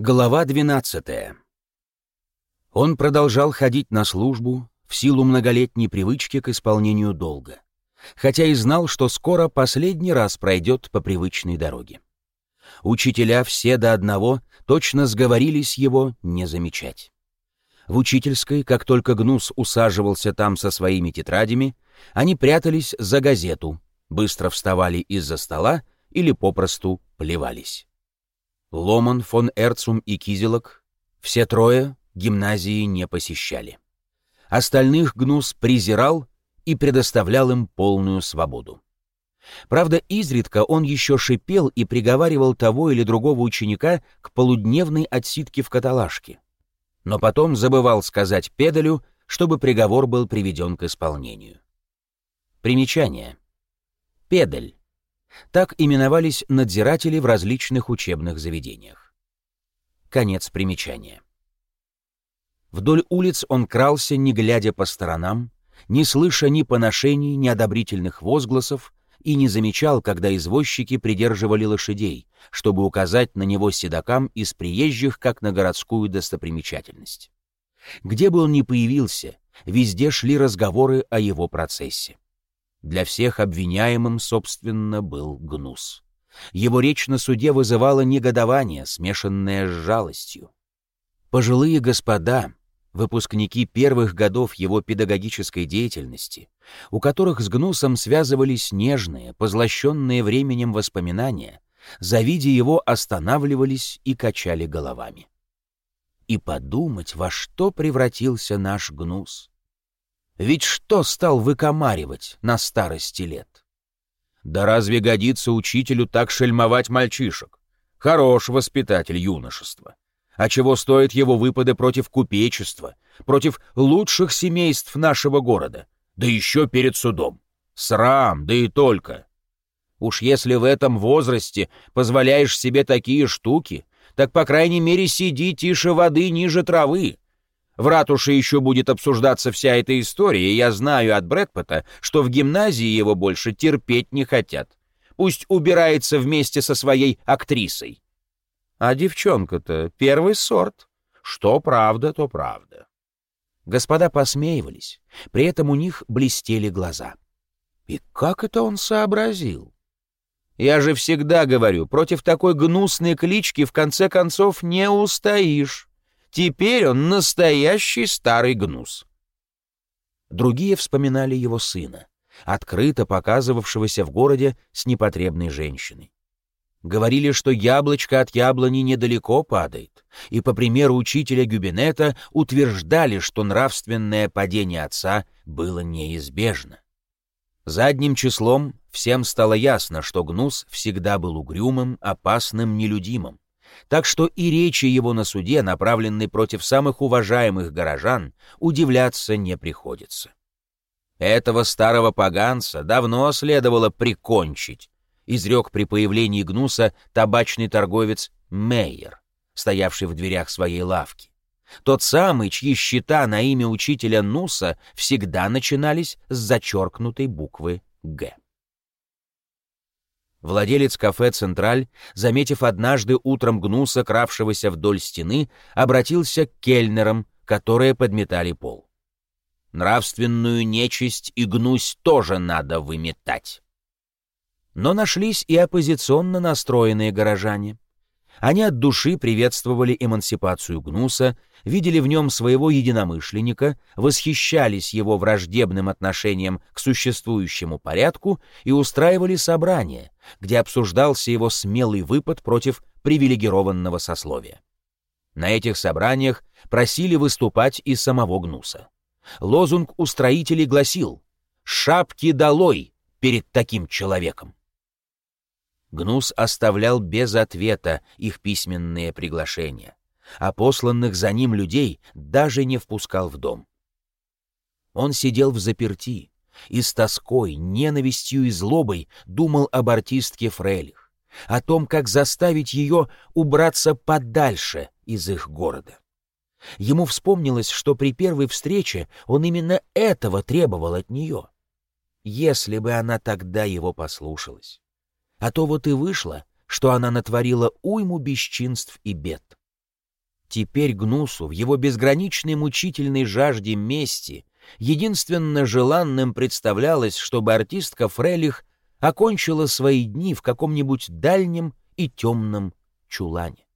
Глава 12. Он продолжал ходить на службу в силу многолетней привычки к исполнению долга, хотя и знал, что скоро последний раз пройдет по привычной дороге. Учителя все до одного точно сговорились его не замечать. В учительской, как только Гнус усаживался там со своими тетрадями, они прятались за газету, быстро вставали из-за стола или попросту плевались. Ломан, фон Эрцум и Кизелок, все трое гимназии не посещали. Остальных Гнус презирал и предоставлял им полную свободу. Правда, изредка он еще шипел и приговаривал того или другого ученика к полудневной отсидке в каталажке. Но потом забывал сказать педалю, чтобы приговор был приведен к исполнению. Примечание. Педаль так именовались надзиратели в различных учебных заведениях. Конец примечания. Вдоль улиц он крался, не глядя по сторонам, не слыша ни поношений, ни одобрительных возгласов, и не замечал, когда извозчики придерживали лошадей, чтобы указать на него седокам из приезжих, как на городскую достопримечательность. Где бы он ни появился, везде шли разговоры о его процессе. Для всех обвиняемым, собственно, был гнус. Его речь на суде вызывала негодование, смешанное с жалостью. Пожилые господа, выпускники первых годов его педагогической деятельности, у которых с гнусом связывались нежные, позлощенные временем воспоминания, завидя его, останавливались и качали головами. И подумать, во что превратился наш гнус. Ведь что стал выкомаривать на старости лет? Да разве годится учителю так шельмовать мальчишек? Хорош воспитатель юношества. А чего стоят его выпады против купечества, против лучших семейств нашего города, да еще перед судом? Срам, да и только. Уж если в этом возрасте позволяешь себе такие штуки, так, по крайней мере, сиди тише воды ниже травы, в ратуше еще будет обсуждаться вся эта история, и я знаю от Брэдпота, что в гимназии его больше терпеть не хотят. Пусть убирается вместе со своей актрисой. А девчонка-то первый сорт. Что правда, то правда. Господа посмеивались, при этом у них блестели глаза. И как это он сообразил? Я же всегда говорю, против такой гнусной клички в конце концов не устоишь. Теперь он настоящий старый гнус. Другие вспоминали его сына, открыто показывавшегося в городе с непотребной женщиной. Говорили, что яблочко от яблони недалеко падает, и, по примеру учителя Гюбинета, утверждали, что нравственное падение отца было неизбежно. Задним числом всем стало ясно, что Гнус всегда был угрюмым, опасным, нелюдимым так что и речи его на суде, направленные против самых уважаемых горожан, удивляться не приходится. Этого старого поганца давно следовало прикончить, изрек при появлении Гнуса табачный торговец Мейер, стоявший в дверях своей лавки. Тот самый, чьи счета на имя учителя Нуса всегда начинались с зачеркнутой буквы «Г». Владелец кафе «Централь», заметив однажды утром гнуса, кравшегося вдоль стены, обратился к кельнерам, которые подметали пол. «Нравственную нечисть и гнусь тоже надо выметать». Но нашлись и оппозиционно настроенные горожане. Они от души приветствовали эмансипацию Гнуса, видели в нем своего единомышленника, восхищались его враждебным отношением к существующему порядку и устраивали собрания, где обсуждался его смелый выпад против привилегированного сословия. На этих собраниях просили выступать и самого Гнуса. Лозунг у строителей гласил «Шапки долой перед таким человеком!» Гнус оставлял без ответа их письменные приглашения, а посланных за ним людей даже не впускал в дом. Он сидел в заперти и с тоской, ненавистью и злобой думал об артистке Фрелих, о том, как заставить ее убраться подальше из их города. Ему вспомнилось, что при первой встрече он именно этого требовал от нее. Если бы она тогда его послушалась. А то вот и вышло, что она натворила уйму бесчинств и бед. Теперь Гнусу в его безграничной мучительной жажде мести единственно желанным представлялось, чтобы артистка Фрелих окончила свои дни в каком-нибудь дальнем и темном чулане.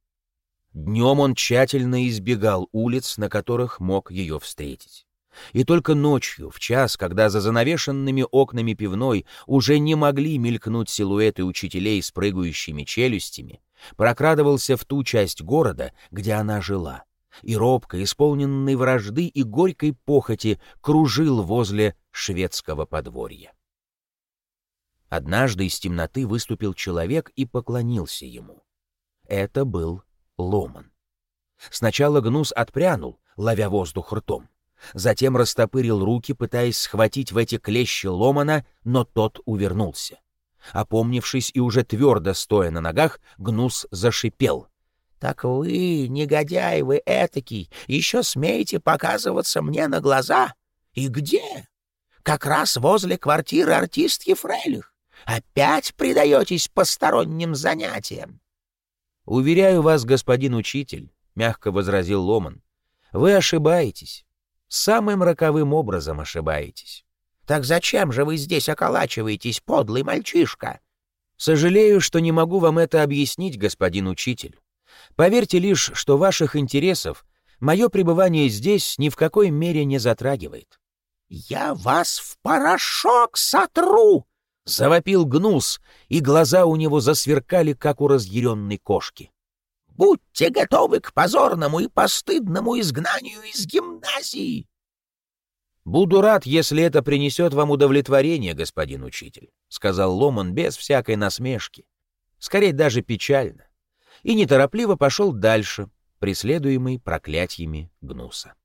Днем он тщательно избегал улиц, на которых мог ее встретить. И только ночью, в час, когда за занавешенными окнами пивной уже не могли мелькнуть силуэты учителей с прыгающими челюстями, прокрадывался в ту часть города, где она жила, и робко, исполненный вражды и горькой похоти, кружил возле шведского подворья. Однажды из темноты выступил человек и поклонился ему. Это был Ломан. Сначала Гнус отпрянул, ловя воздух ртом. Затем растопырил руки, пытаясь схватить в эти клещи Ломана, но тот увернулся. Опомнившись и уже твердо стоя на ногах, Гнус зашипел. «Так вы, негодяй вы этакий, еще смеете показываться мне на глаза? И где? Как раз возле квартиры артистки Фрейлих. Опять предаетесь посторонним занятиям?» «Уверяю вас, господин учитель», — мягко возразил Ломан, — «вы ошибаетесь. Самым роковым образом ошибаетесь. Так зачем же вы здесь околачиваетесь, подлый мальчишка? Сожалею, что не могу вам это объяснить, господин учитель. Поверьте лишь, что ваших интересов мое пребывание здесь ни в какой мере не затрагивает. «Я вас в порошок сотру!» — завопил гнус, и глаза у него засверкали, как у разъяренной кошки. «Будьте готовы к позорному и постыдному изгнанию из гимназии!» «Буду рад, если это принесет вам удовлетворение, господин учитель», — сказал Ломан без всякой насмешки. Скорее, даже печально. И неторопливо пошел дальше, преследуемый проклятиями Гнуса.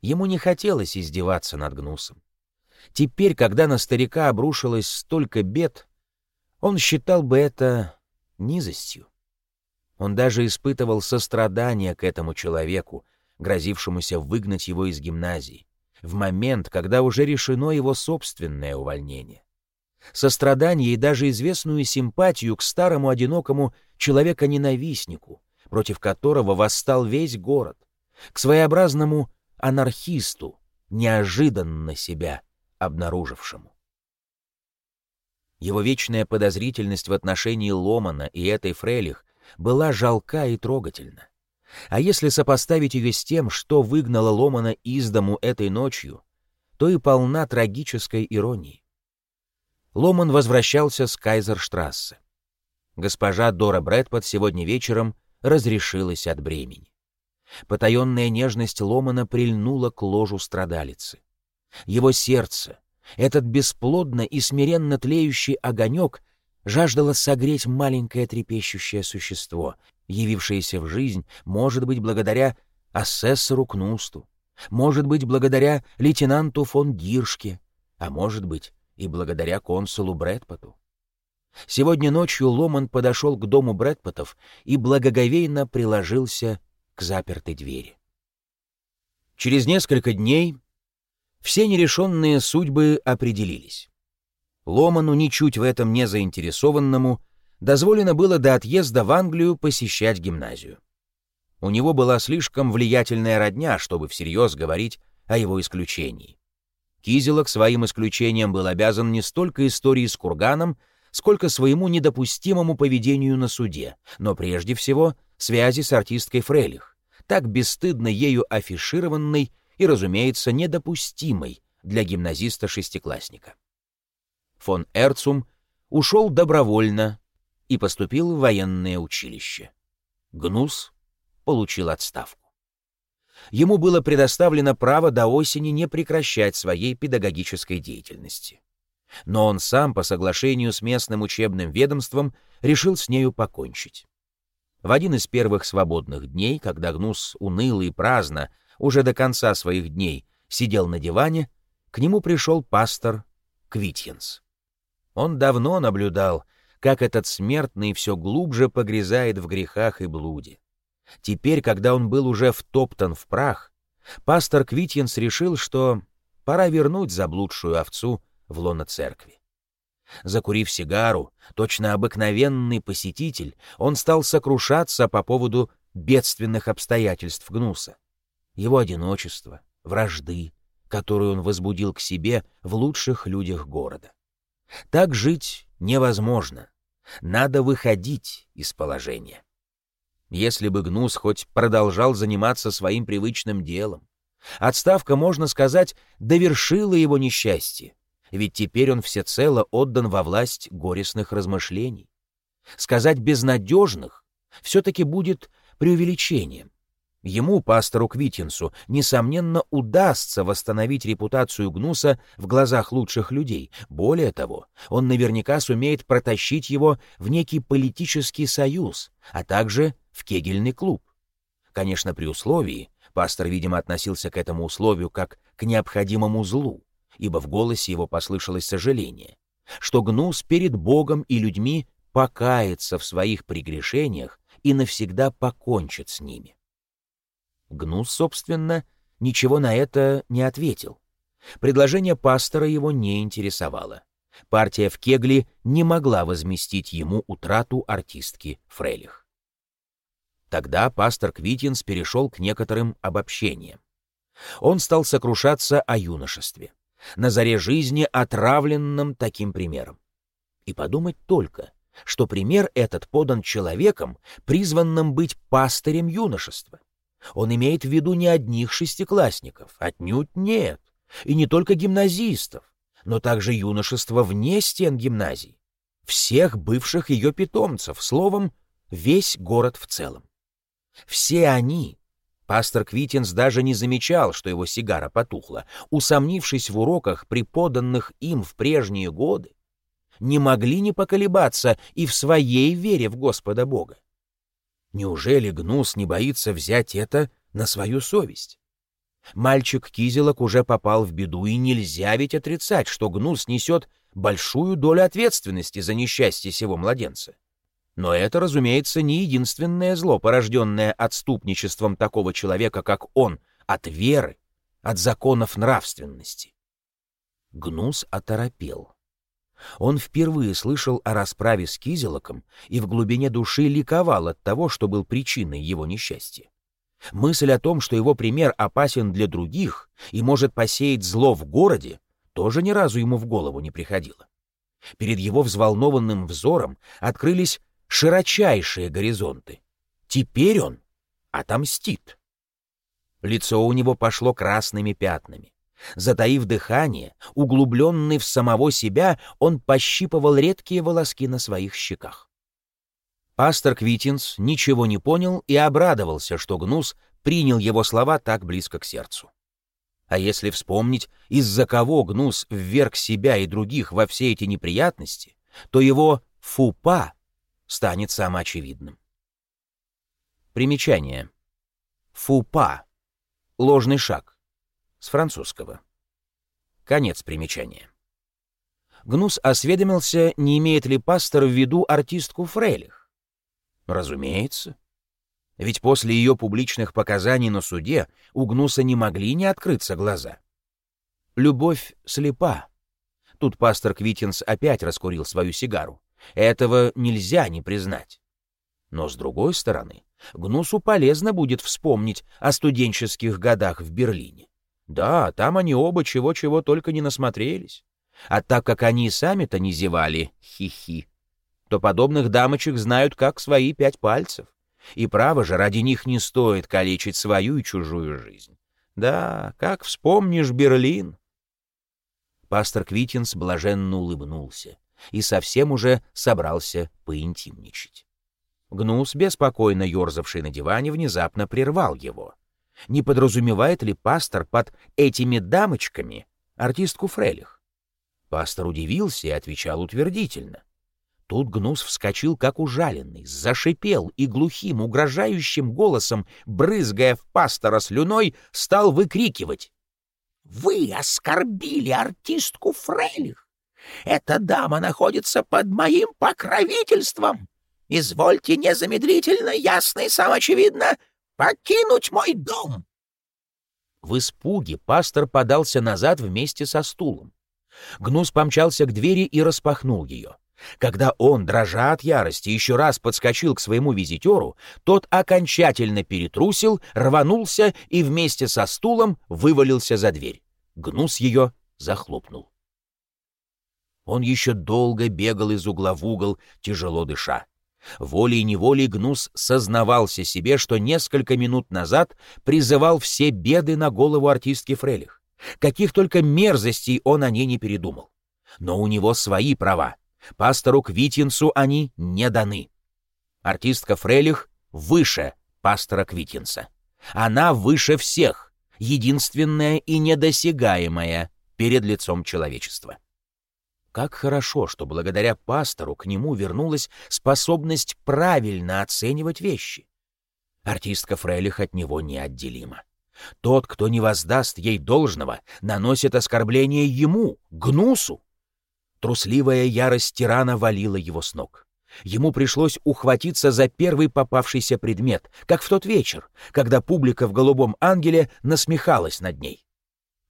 Ему не хотелось издеваться над Гнусом. Теперь, когда на старика обрушилось столько бед, он считал бы это низостью. Он даже испытывал сострадание к этому человеку, грозившемуся выгнать его из гимназии в момент, когда уже решено его собственное увольнение. Сострадание и даже известную симпатию к старому одинокому человека-ненавистнику, против которого восстал весь город, к своеобразному анархисту, неожиданно себя обнаружившему. Его вечная подозрительность в отношении Ломана и этой Фрелих была жалка и трогательна. А если сопоставить ее с тем, что выгнало Ломана из дому этой ночью, то и полна трагической иронии. Ломан возвращался с Кайзерштрассе. Госпожа Дора Брэдпот сегодня вечером разрешилась от бремени. Потаенная нежность Ломана прильнула к ложу страдалицы. Его сердце, этот бесплодно и смиренно тлеющий огонек, жаждало согреть маленькое трепещущее существо, явившееся в жизнь, может быть, благодаря асессору Кнусту, может быть, благодаря лейтенанту фон Гиршке, а может быть, и благодаря консулу Брэдпоту. Сегодня ночью Ломан подошел к дому Брэдпотов и благоговейно приложился к запертой двери. Через несколько дней все нерешенные судьбы определились. Ломану, ничуть в этом не заинтересованному, дозволено было до отъезда в Англию посещать гимназию. У него была слишком влиятельная родня, чтобы всерьез говорить о его исключении. Кизелок своим исключением был обязан не столько истории с Курганом, сколько своему недопустимому поведению на суде, но прежде всего связи с артисткой Фрелих, так бесстыдно ею афишированной и, разумеется, недопустимой для гимназиста-шестиклассника. Фон Эрцум ушел добровольно и поступил в военное училище. Гнус получил отставку. Ему было предоставлено право до осени не прекращать своей педагогической деятельности. Но он сам, по соглашению с местным учебным ведомством, решил с нею покончить. В один из первых свободных дней, когда Гнус уныло и праздно уже до конца своих дней сидел на диване, к нему пришел пастор Квитьенс. Он давно наблюдал, как этот смертный все глубже погрязает в грехах и блуде. Теперь, когда он был уже втоптан в прах, пастор Квитьенс решил, что пора вернуть заблудшую овцу в лоно церкви. Закурив сигару, точно обыкновенный посетитель, он стал сокрушаться по поводу бедственных обстоятельств Гнуса. Его одиночество, вражды, которую он возбудил к себе в лучших людях города. Так жить невозможно. Надо выходить из положения. Если бы Гнус хоть продолжал заниматься своим привычным делом, отставка, можно сказать, довершила его несчастье, ведь теперь он всецело отдан во власть горестных размышлений. Сказать «безнадежных» все-таки будет преувеличением. Ему, пастору Квитинсу, несомненно, удастся восстановить репутацию Гнуса в глазах лучших людей. Более того, он наверняка сумеет протащить его в некий политический союз, а также в кегельный клуб. Конечно, при условии, пастор, видимо, относился к этому условию как к необходимому злу, ибо в голосе его послышалось сожаление, что Гнус перед Богом и людьми покается в своих прегрешениях и навсегда покончит с ними. Гнус, собственно, ничего на это не ответил. Предложение пастора его не интересовало. Партия в Кегли не могла возместить ему утрату артистки Фрейлих. Тогда пастор Квитинс перешел к некоторым обобщениям. Он стал сокрушаться о юношестве, на заре жизни отравленном таким примером. И подумать только, что пример этот подан человеком, призванным быть пастырем юношества. Он имеет в виду не одних шестиклассников, отнюдь нет, и не только гимназистов, но также юношество вне стен гимназии, всех бывших ее питомцев, словом, весь город в целом. Все они, пастор Квитинс даже не замечал, что его сигара потухла, усомнившись в уроках, преподанных им в прежние годы, не могли не поколебаться и в своей вере в Господа Бога. Неужели Гнус не боится взять это на свою совесть? Мальчик Кизелок уже попал в беду, и нельзя ведь отрицать, что Гнус несет большую долю ответственности за несчастье сего младенца. Но это, разумеется, не единственное зло, порожденное отступничеством такого человека, как он, от веры, от законов нравственности. Гнус оторопел. Он впервые слышал о расправе с Кизелоком и в глубине души ликовал от того, что был причиной его несчастья. Мысль о том, что его пример опасен для других и может посеять зло в городе, тоже ни разу ему в голову не приходила. Перед его взволнованным взором открылись широчайшие горизонты. Теперь он отомстит. Лицо у него пошло красными пятнами. Затаив дыхание, углубленный в самого себя, он пощипывал редкие волоски на своих щеках. Пастор Квитинс ничего не понял и обрадовался, что Гнус принял его слова так близко к сердцу. А если вспомнить, из-за кого Гнус вверг себя и других во все эти неприятности, то его фупа станет самоочевидным. Примечание. Фупа. Ложный шаг с французского. Конец примечания. Гнус осведомился, не имеет ли пастор в виду артистку Фрейлих. Разумеется. Ведь после ее публичных показаний на суде у Гнуса не могли не открыться глаза. Любовь слепа. Тут пастор Квитинс опять раскурил свою сигару. Этого нельзя не признать. Но, с другой стороны, Гнусу полезно будет вспомнить о студенческих годах в Берлине. Да, там они оба чего-чего только не насмотрелись. А так как они сами-то не зевали, хи-хи, то подобных дамочек знают как свои пять пальцев. И право же, ради них не стоит калечить свою и чужую жизнь. Да, как вспомнишь Берлин. Пастор Квитинс блаженно улыбнулся и совсем уже собрался поинтимничать. Гнус, беспокойно ерзавший на диване, внезапно прервал его — не подразумевает ли пастор под этими дамочками артистку Фрелих? Пастор удивился и отвечал утвердительно. Тут Гнус вскочил, как ужаленный, зашипел и глухим, угрожающим голосом, брызгая в пастора слюной, стал выкрикивать. «Вы оскорбили артистку Фрелих! Эта дама находится под моим покровительством! Извольте незамедлительно, ясно и самоочевидно покинуть мой дом!» В испуге пастор подался назад вместе со стулом. Гнус помчался к двери и распахнул ее. Когда он, дрожа от ярости, еще раз подскочил к своему визитеру, тот окончательно перетрусил, рванулся и вместе со стулом вывалился за дверь. Гнус ее захлопнул. Он еще долго бегал из угла в угол, тяжело дыша. Волей-неволей Гнус сознавался себе, что несколько минут назад призывал все беды на голову артистки Фрелих. Каких только мерзостей он о ней не передумал. Но у него свои права. Пастору Квитинцу они не даны. Артистка Фрелих выше пастора Квитинца. Она выше всех, единственная и недосягаемая перед лицом человечества. Как хорошо, что благодаря пастору к нему вернулась способность правильно оценивать вещи. Артистка Фрейлих от него неотделима. Тот, кто не воздаст ей должного, наносит оскорбление ему, Гнусу. Трусливая ярость тирана валила его с ног. Ему пришлось ухватиться за первый попавшийся предмет, как в тот вечер, когда публика в «Голубом ангеле» насмехалась над ней.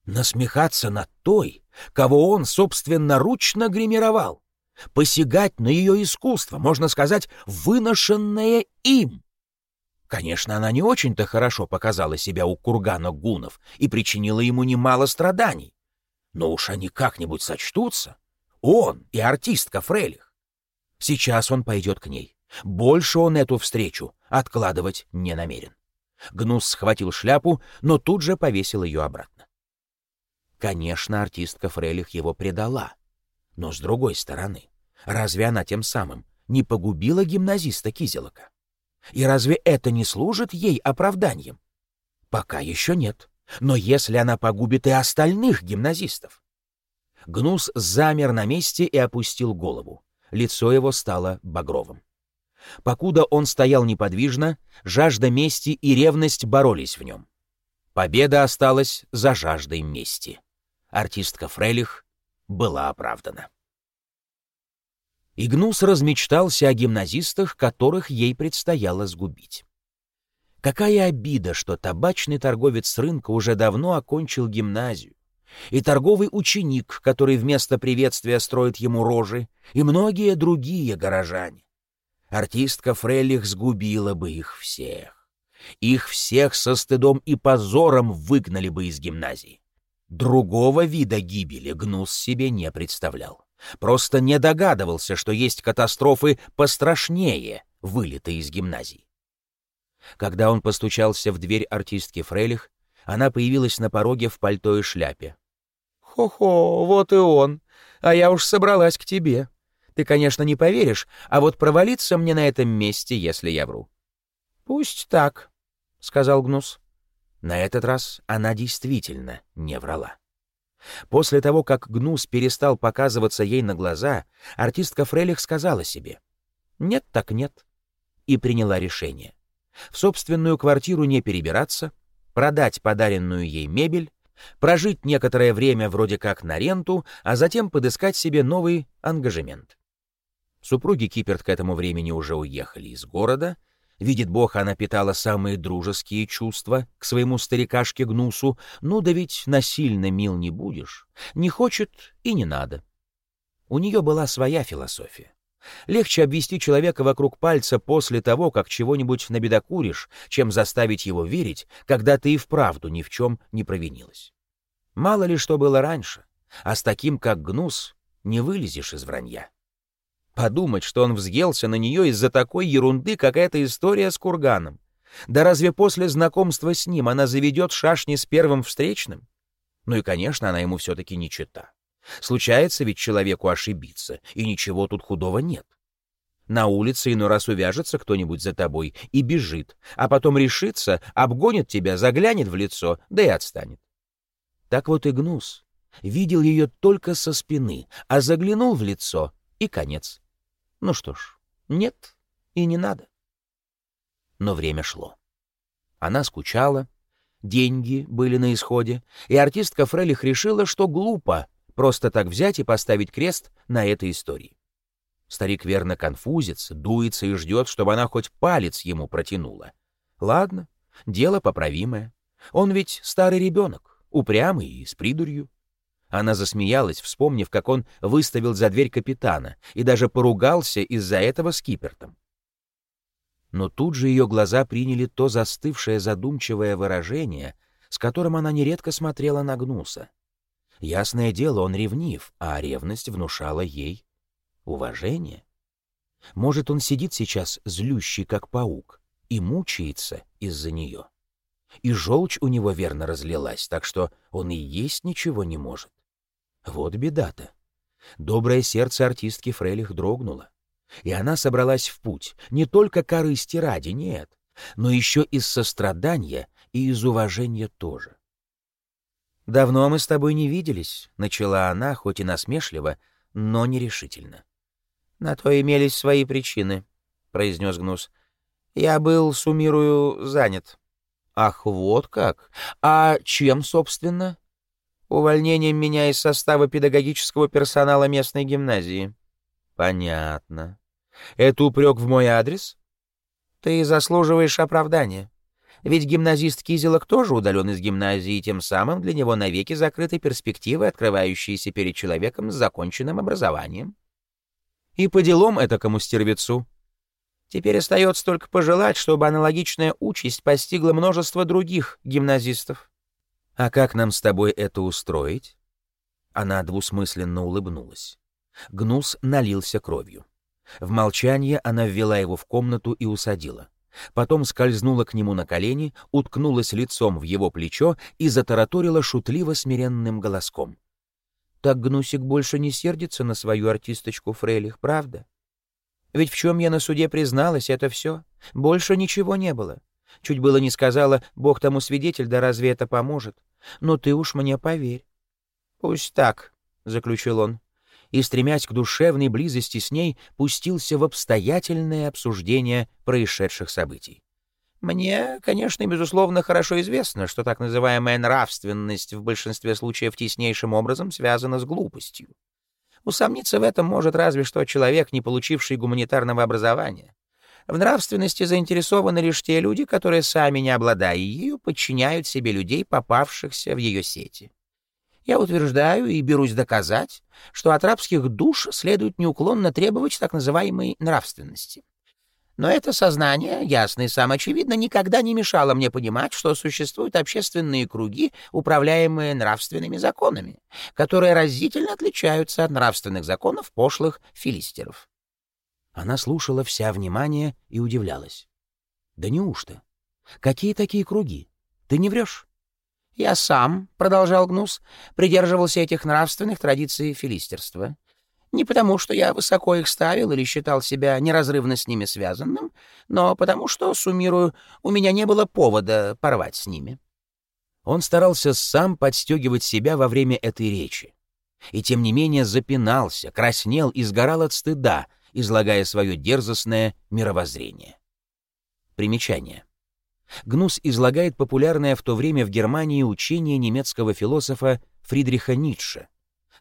Насмехаться над той, кого он собственноручно гримировал. Посягать на ее искусство, можно сказать, выношенное им. Конечно, она не очень-то хорошо показала себя у кургана гунов и причинила ему немало страданий. Но уж они как-нибудь сочтутся. Он и артистка Фрелих. Сейчас он пойдет к ней. Больше он эту встречу откладывать не намерен. Гнус схватил шляпу, но тут же повесил ее обратно. Конечно, артистка Фрелих его предала. Но с другой стороны, разве она тем самым не погубила гимназиста Кизелока? И разве это не служит ей оправданием? Пока еще нет. Но если она погубит и остальных гимназистов? Гнус замер на месте и опустил голову. Лицо его стало багровым. Покуда он стоял неподвижно, жажда мести и ревность боролись в нем. Победа осталась за жаждой мести артистка Фрелих была оправдана. Игнус размечтался о гимназистах, которых ей предстояло сгубить. Какая обида, что табачный торговец с рынка уже давно окончил гимназию, и торговый ученик, который вместо приветствия строит ему рожи, и многие другие горожане. Артистка Фрелих сгубила бы их всех. Их всех со стыдом и позором выгнали бы из гимназии. Другого вида гибели Гнус себе не представлял. Просто не догадывался, что есть катастрофы пострашнее вылета из гимназии. Когда он постучался в дверь артистки Фрейлих, она появилась на пороге в пальто и шляпе. «Хо-хо, вот и он. А я уж собралась к тебе. Ты, конечно, не поверишь, а вот провалиться мне на этом месте, если я вру». «Пусть так», — сказал Гнус. На этот раз она действительно не врала. После того, как Гнус перестал показываться ей на глаза, артистка Фрелих сказала себе «нет так нет» и приняла решение. В собственную квартиру не перебираться, продать подаренную ей мебель, прожить некоторое время вроде как на ренту, а затем подыскать себе новый ангажемент. Супруги Киперт к этому времени уже уехали из города, Видит Бог, она питала самые дружеские чувства к своему старикашке Гнусу, ну да ведь насильно мил не будешь. Не хочет и не надо. У нее была своя философия. Легче обвести человека вокруг пальца после того, как чего-нибудь набедокуришь, чем заставить его верить, когда ты и вправду ни в чем не провинилась. Мало ли что было раньше, а с таким, как Гнус, не вылезешь из вранья. Подумать, что он взъелся на нее из-за такой ерунды, как эта история с курганом. Да разве после знакомства с ним она заведет шашни с первым встречным? Ну и, конечно, она ему все-таки не чита. Случается ведь человеку ошибиться, и ничего тут худого нет. На улице иной раз увяжется кто-нибудь за тобой и бежит, а потом решится, обгонит тебя, заглянет в лицо, да и отстанет. Так вот и Гнус видел ее только со спины, а заглянул в лицо — и конец. Ну что ж, нет и не надо. Но время шло. Она скучала, деньги были на исходе, и артистка Фрелих решила, что глупо просто так взять и поставить крест на этой истории. Старик верно конфузится, дуется и ждет, чтобы она хоть палец ему протянула. Ладно, дело поправимое. Он ведь старый ребенок, упрямый и с придурью. Она засмеялась, вспомнив, как он выставил за дверь капитана и даже поругался из-за этого с Кипертом. Но тут же ее глаза приняли то застывшее задумчивое выражение, с которым она нередко смотрела на Гнуса. Ясное дело, он ревнив, а ревность внушала ей уважение. Может, он сидит сейчас злющий, как паук, и мучается из-за нее. И желчь у него верно разлилась, так что он и есть ничего не может. Вот беда-то. Доброе сердце артистки Фрейлих дрогнуло. И она собралась в путь, не только корысти ради, нет, но еще из сострадания и из уважения тоже. «Давно мы с тобой не виделись», — начала она, хоть и насмешливо, но нерешительно. «На то имелись свои причины», — произнес Гнус. «Я был, суммирую, занят». «Ах, вот как! А чем, собственно?» «Увольнением меня из состава педагогического персонала местной гимназии». «Понятно. Это упрек в мой адрес?» «Ты заслуживаешь оправдания. Ведь гимназист Кизелок тоже удален из гимназии, тем самым для него навеки закрыты перспективы, открывающиеся перед человеком с законченным образованием. И по делам этакому стервецу. Теперь остается только пожелать, чтобы аналогичная участь постигла множество других гимназистов. А как нам с тобой это устроить? Она двусмысленно улыбнулась. Гнус налился кровью. В молчании она ввела его в комнату и усадила. Потом скользнула к нему на колени, уткнулась лицом в его плечо и затараторила шутливо смиренным голоском. «Так Гнусик больше не сердится на свою артисточку Фрейлих, правда? Ведь в чем я на суде призналась, это все. Больше ничего не было. Чуть было не сказала, Бог тому свидетель, да разве это поможет? Но ты уж мне поверь». «Пусть так», — заключил он и, стремясь к душевной близости с ней, пустился в обстоятельное обсуждение происшедших событий. Мне, конечно, безусловно, хорошо известно, что так называемая нравственность в большинстве случаев теснейшим образом связана с глупостью. Усомниться в этом может разве что человек, не получивший гуманитарного образования. В нравственности заинтересованы лишь те люди, которые, сами не обладая ею, подчиняют себе людей, попавшихся в ее сети. Я утверждаю и берусь доказать, что от рабских душ следует неуклонно требовать так называемой нравственности. Но это сознание, ясно и самоочевидно, никогда не мешало мне понимать, что существуют общественные круги, управляемые нравственными законами, которые разительно отличаются от нравственных законов пошлых филистеров. Она слушала вся внимание и удивлялась. «Да неужто? Какие такие круги? Ты не врешь?» Я сам, — продолжал Гнус, — придерживался этих нравственных традиций филистерства. Не потому, что я высоко их ставил или считал себя неразрывно с ними связанным, но потому что, суммирую, у меня не было повода порвать с ними. Он старался сам подстегивать себя во время этой речи. И тем не менее запинался, краснел и сгорал от стыда, излагая свое дерзостное мировоззрение. Примечание. Гнус излагает популярное в то время в Германии учение немецкого философа Фридриха Ницше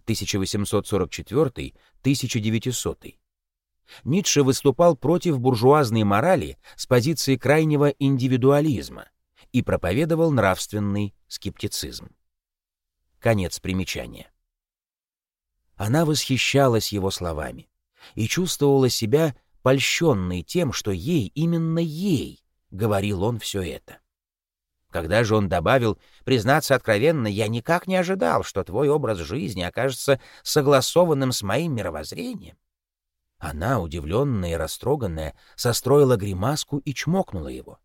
1844-1900. Ницше выступал против буржуазной морали с позиции крайнего индивидуализма и проповедовал нравственный скептицизм. Конец примечания. Она восхищалась его словами и чувствовала себя польщенной тем, что ей, именно ей, — говорил он все это. Когда же он добавил, признаться откровенно, я никак не ожидал, что твой образ жизни окажется согласованным с моим мировоззрением. Она, удивленная и растроганная, состроила гримаску и чмокнула его.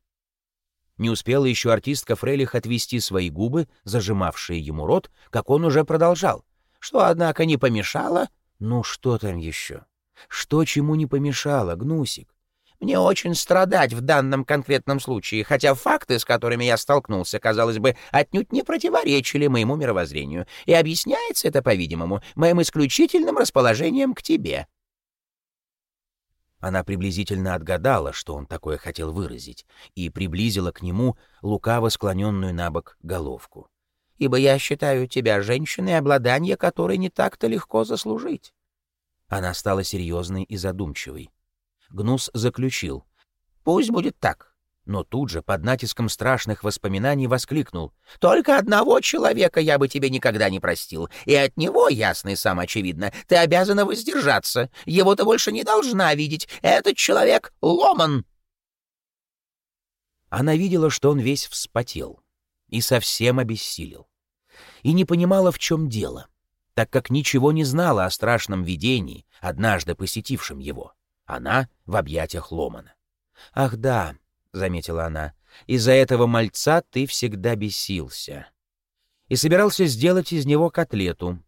Не успела еще артистка Фрелих отвести свои губы, зажимавшие ему рот, как он уже продолжал. Что, однако, не помешало? Ну, что там еще? Что чему не помешало, Гнусик? Мне очень страдать в данном конкретном случае, хотя факты, с которыми я столкнулся, казалось бы, отнюдь не противоречили моему мировоззрению, и объясняется это, по-видимому, моим исключительным расположением к тебе». Она приблизительно отгадала, что он такое хотел выразить, и приблизила к нему лукаво склоненную на бок головку. «Ибо я считаю тебя женщиной, обладание которой не так-то легко заслужить». Она стала серьезной и задумчивой. Гнус заключил. «Пусть будет так. но тут же под натиском страшных воспоминаний воскликнул. «Только одного человека я бы тебе никогда не простил, и от него, ясно и сам очевидно, ты обязана воздержаться. Его ты больше не должна видеть. Этот человек — Ломан!» Она видела, что он весь вспотел и совсем обессилел, и не понимала, в чем дело, так как ничего не знала о страшном видении, однажды посетившем его. Она в объятиях Ломана. «Ах да», — заметила она, — «из-за этого мальца ты всегда бесился». И собирался сделать из него котлету.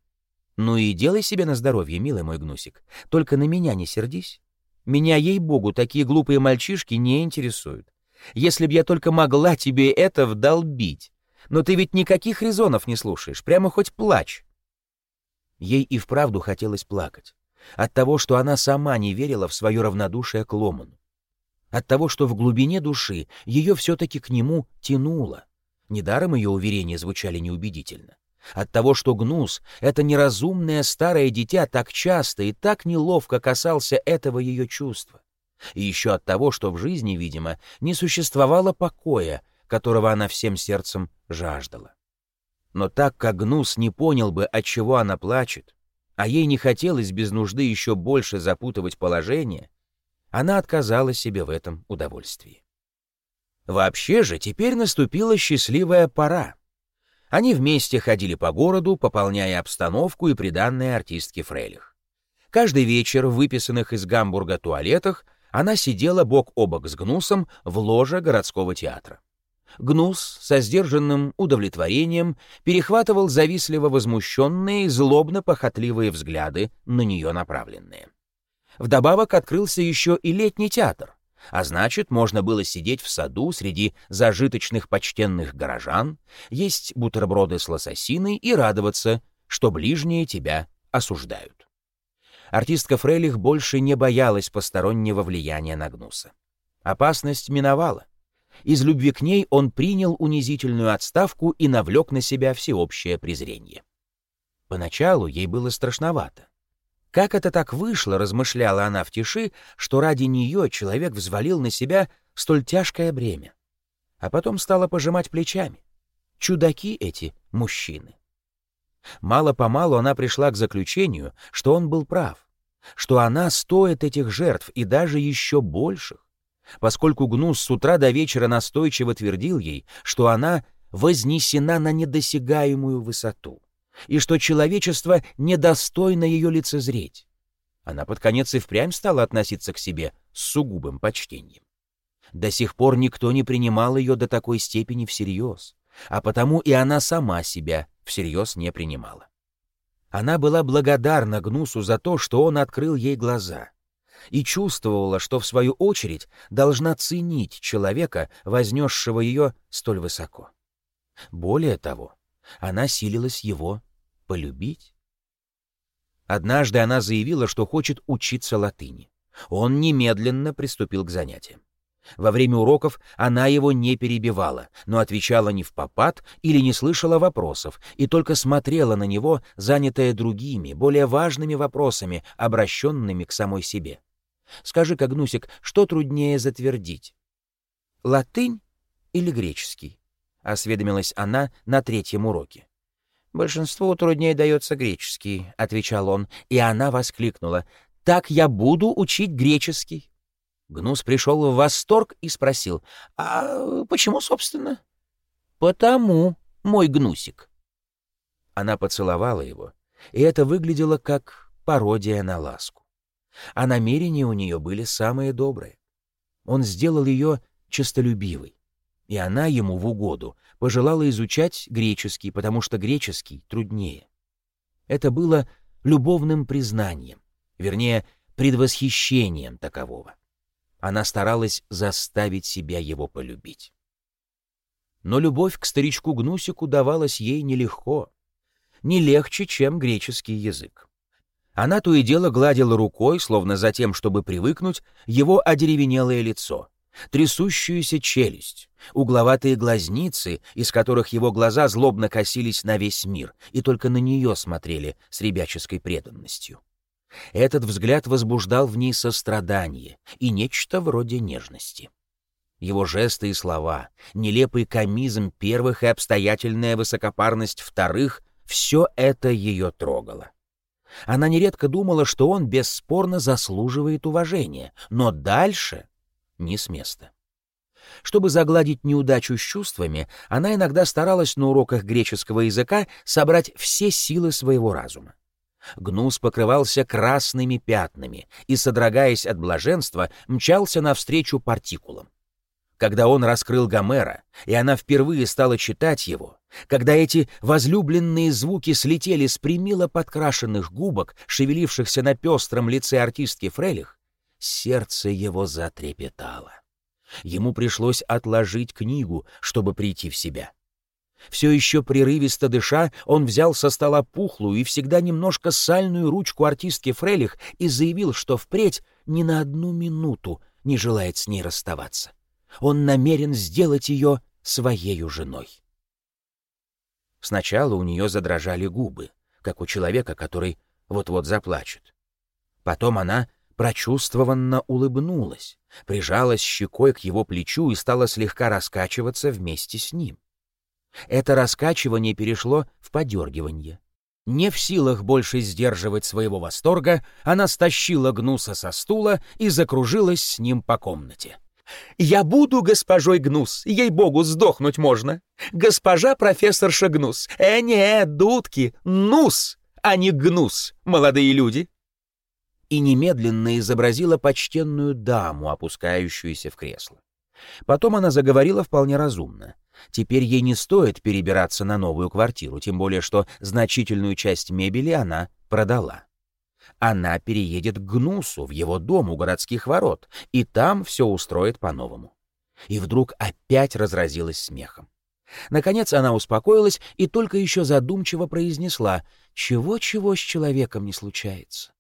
Ну и делай себе на здоровье, милый мой гнусик. Только на меня не сердись. Меня, ей-богу, такие глупые мальчишки не интересуют. Если б я только могла тебе это вдолбить. Но ты ведь никаких резонов не слушаешь, прямо хоть плачь. Ей и вправду хотелось плакать. От того, что она сама не верила в свое равнодушие к Ломану. От того, что в глубине души ее все-таки к нему тянуло. Недаром ее уверения звучали неубедительно. От того, что Гнус, это неразумное старое дитя, так часто и так неловко касался этого ее чувства. И еще от того, что в жизни, видимо, не существовало покоя, которого она всем сердцем жаждала. Но так как Гнус не понял бы, от чего она плачет, а ей не хотелось без нужды еще больше запутывать положение, она отказала себе в этом удовольствии. Вообще же теперь наступила счастливая пора. Они вместе ходили по городу, пополняя обстановку и приданные артистке Фрейлих. Каждый вечер в выписанных из Гамбурга туалетах она сидела бок о бок с Гнусом в ложе городского театра. Гнус со сдержанным удовлетворением перехватывал завистливо возмущенные злобно-похотливые взгляды на нее направленные. Вдобавок открылся еще и летний театр, а значит, можно было сидеть в саду среди зажиточных почтенных горожан, есть бутерброды с лососиной и радоваться, что ближние тебя осуждают. Артистка Фрейлих больше не боялась постороннего влияния на Гнуса. Опасность миновала. Из любви к ней он принял унизительную отставку и навлек на себя всеобщее презрение. Поначалу ей было страшновато. Как это так вышло, размышляла она в тиши, что ради нее человек взвалил на себя столь тяжкое бремя. А потом стала пожимать плечами. Чудаки эти мужчины. Мало-помалу она пришла к заключению, что он был прав, что она стоит этих жертв и даже еще больших поскольку Гнус с утра до вечера настойчиво твердил ей, что она вознесена на недосягаемую высоту, и что человечество недостойно ее лицезреть. Она под конец и впрямь стала относиться к себе с сугубым почтением. До сих пор никто не принимал ее до такой степени всерьез, а потому и она сама себя всерьез не принимала. Она была благодарна Гнусу за то, что он открыл ей глаза, и чувствовала, что в свою очередь должна ценить человека, вознесшего ее столь высоко. Более того, она силилась его полюбить. Однажды она заявила, что хочет учиться латыни. Он немедленно приступил к занятиям. Во время уроков она его не перебивала, но отвечала не в попад или не слышала вопросов, и только смотрела на него, занятая другими, более важными вопросами, обращенными к самой себе. Скажи-ка, Гнусик, что труднее затвердить? Латынь или греческий? Осведомилась она на третьем уроке. «Большинству труднее дается греческий», — отвечал он, и она воскликнула. «Так я буду учить греческий». Гнус пришел в восторг и спросил. «А почему, собственно?» «Потому, мой Гнусик». Она поцеловала его, и это выглядело как пародия на ласку а намерения у нее были самые добрые. Он сделал ее честолюбивой, и она ему в угоду пожелала изучать греческий, потому что греческий труднее. Это было любовным признанием, вернее, предвосхищением такового. Она старалась заставить себя его полюбить. Но любовь к старичку Гнусику давалась ей нелегко, не легче, чем греческий язык. Она то и дело гладила рукой, словно за тем, чтобы привыкнуть, его одеревенелое лицо, трясущуюся челюсть, угловатые глазницы, из которых его глаза злобно косились на весь мир и только на нее смотрели с ребяческой преданностью. Этот взгляд возбуждал в ней сострадание и нечто вроде нежности. Его жесты и слова, нелепый комизм первых и обстоятельная высокопарность вторых — все это ее трогало. Она нередко думала, что он бесспорно заслуживает уважения, но дальше — не с места. Чтобы загладить неудачу с чувствами, она иногда старалась на уроках греческого языка собрать все силы своего разума. Гнус покрывался красными пятнами и, содрогаясь от блаженства, мчался навстречу партикулам. Когда он раскрыл Гомера, и она впервые стала читать его, когда эти возлюбленные звуки слетели с примило подкрашенных губок, шевелившихся на пестром лице артистки Фрелих, сердце его затрепетало. Ему пришлось отложить книгу, чтобы прийти в себя. Все еще прерывисто дыша, он взял со стола пухлую и всегда немножко сальную ручку артистки Фрелих и заявил, что впредь ни на одну минуту не желает с ней расставаться. Он намерен сделать ее своею женой. Сначала у нее задрожали губы, как у человека, который вот-вот заплачет. Потом она прочувствованно улыбнулась, прижалась щекой к его плечу и стала слегка раскачиваться вместе с ним. Это раскачивание перешло в подергивание. Не в силах больше сдерживать своего восторга, она стащила Гнуса со стула и закружилась с ним по комнате. «Я буду госпожой Гнус, ей-богу, сдохнуть можно. Госпожа профессорша Гнус. Э, не, дудки, Нус, а не Гнус, молодые люди и немедленно изобразила почтенную даму, опускающуюся в кресло. Потом она заговорила вполне разумно. Теперь ей не стоит перебираться на новую квартиру, тем более что значительную часть мебели она продала. Она переедет к Гнусу, в его дом у городских ворот, и там все устроит по-новому. И вдруг опять разразилась смехом. Наконец она успокоилась и только еще задумчиво произнесла «Чего-чего с человеком не случается».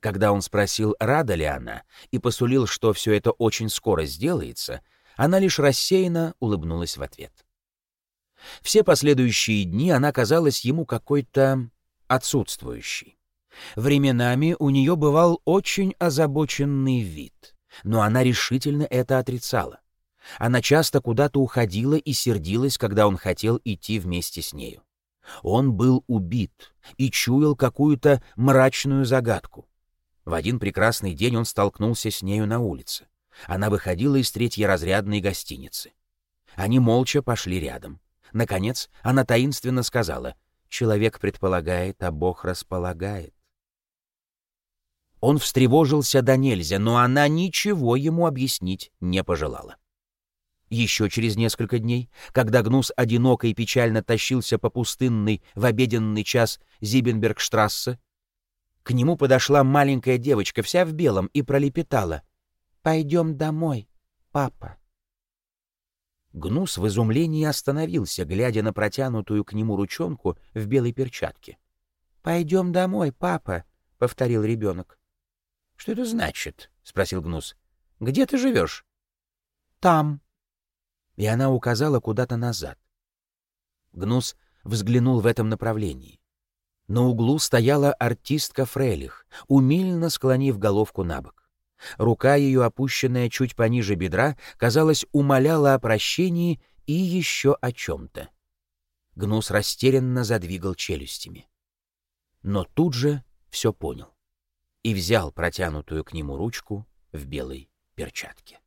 Когда он спросил, рада ли она, и посулил, что все это очень скоро сделается, она лишь рассеянно улыбнулась в ответ. Все последующие дни она казалась ему какой-то отсутствующей. Временами у нее бывал очень озабоченный вид, но она решительно это отрицала. Она часто куда-то уходила и сердилась, когда он хотел идти вместе с нею. Он был убит и чуял какую-то мрачную загадку. В один прекрасный день он столкнулся с нею на улице. Она выходила из третьеразрядной гостиницы. Они молча пошли рядом. Наконец, она таинственно сказала, «Человек предполагает, а Бог располагает». Он встревожился до нельзя, но она ничего ему объяснить не пожелала. Еще через несколько дней, когда Гнус одиноко и печально тащился по пустынной в обеденный час Зибенбергштрассе, к нему подошла маленькая девочка, вся в белом, и пролепетала. «Пойдем домой, папа». Гнус в изумлении остановился, глядя на протянутую к нему ручонку в белой перчатке. «Пойдем домой, папа», — повторил ребенок. «Что это значит?» — спросил Гнус. «Где ты живешь?» «Там». И она указала куда-то назад. Гнус взглянул в этом направлении. На углу стояла артистка Фрейлих, умильно склонив головку на бок. Рука ее, опущенная чуть пониже бедра, казалось, умоляла о прощении и еще о чем-то. Гнус растерянно задвигал челюстями. Но тут же все понял и взял протянутую к нему ручку в белой перчатке.